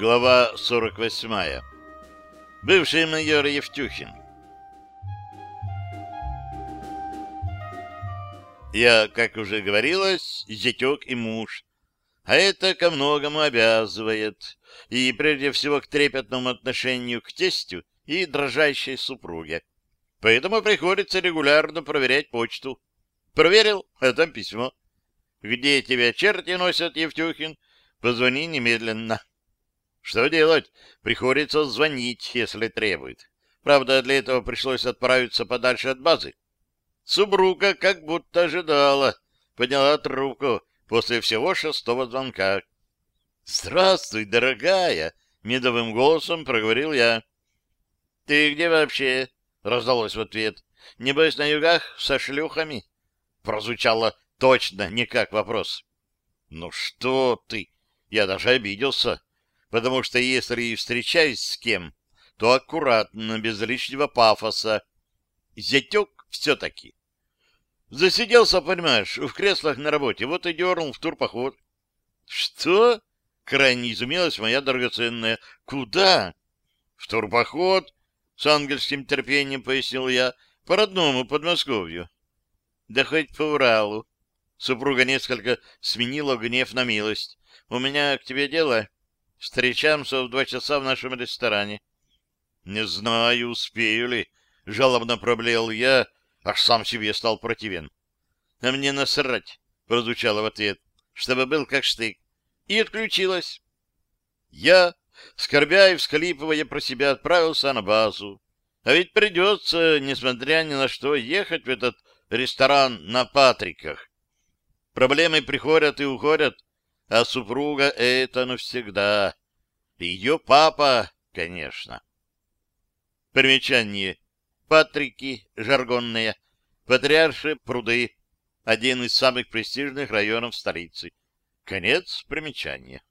Глава 48. Бывший майор Евтюхин. Я, как уже говорилось, зятек и муж. А это ко многому обязывает. И прежде всего к трепетному отношению к тестю и дрожащей супруге. Поэтому приходится регулярно проверять почту. Проверил, а там письмо. Где тебя черти носят, Евтюхин? Позвони немедленно. Что делать? Приходится звонить, если требует. Правда, для этого пришлось отправиться подальше от базы. Субрука как будто ожидала, подняла трубку после всего шестого звонка. «Здравствуй, дорогая!» — медовым голосом проговорил я. «Ты где вообще?» — раздалось в ответ. «Небось, на югах со шлюхами?» Прозвучало точно, не как вопрос. «Ну что ты?» Я даже обиделся потому что если и встречаюсь с кем, то аккуратно, без лишнего пафоса. Зятек все-таки. Засиделся, понимаешь, в креслах на работе, вот и дернул в турпоход. — Что? — крайне изумилась моя драгоценная. — Куда? — В турпоход, — с ангельским терпением пояснил я, — по родному Подмосковью. — Да хоть по Уралу. Супруга несколько сменила гнев на милость. — У меня к тебе дело. — Встречаемся в два часа в нашем ресторане. — Не знаю, успею ли, — жалобно проблеял я, аж сам себе стал противен. — А мне насрать, — прозвучало в ответ, — чтобы был как штык. И отключилась. Я, скорбя и всхлипывая про себя, отправился на базу. А ведь придется, несмотря ни на что, ехать в этот ресторан на Патриках. Проблемы приходят и уходят, а супруга — это навсегда. Ее папа, конечно. Примечание. Патрики, жаргонные, патриарши пруды, один из самых престижных районов столицы. Конец примечания.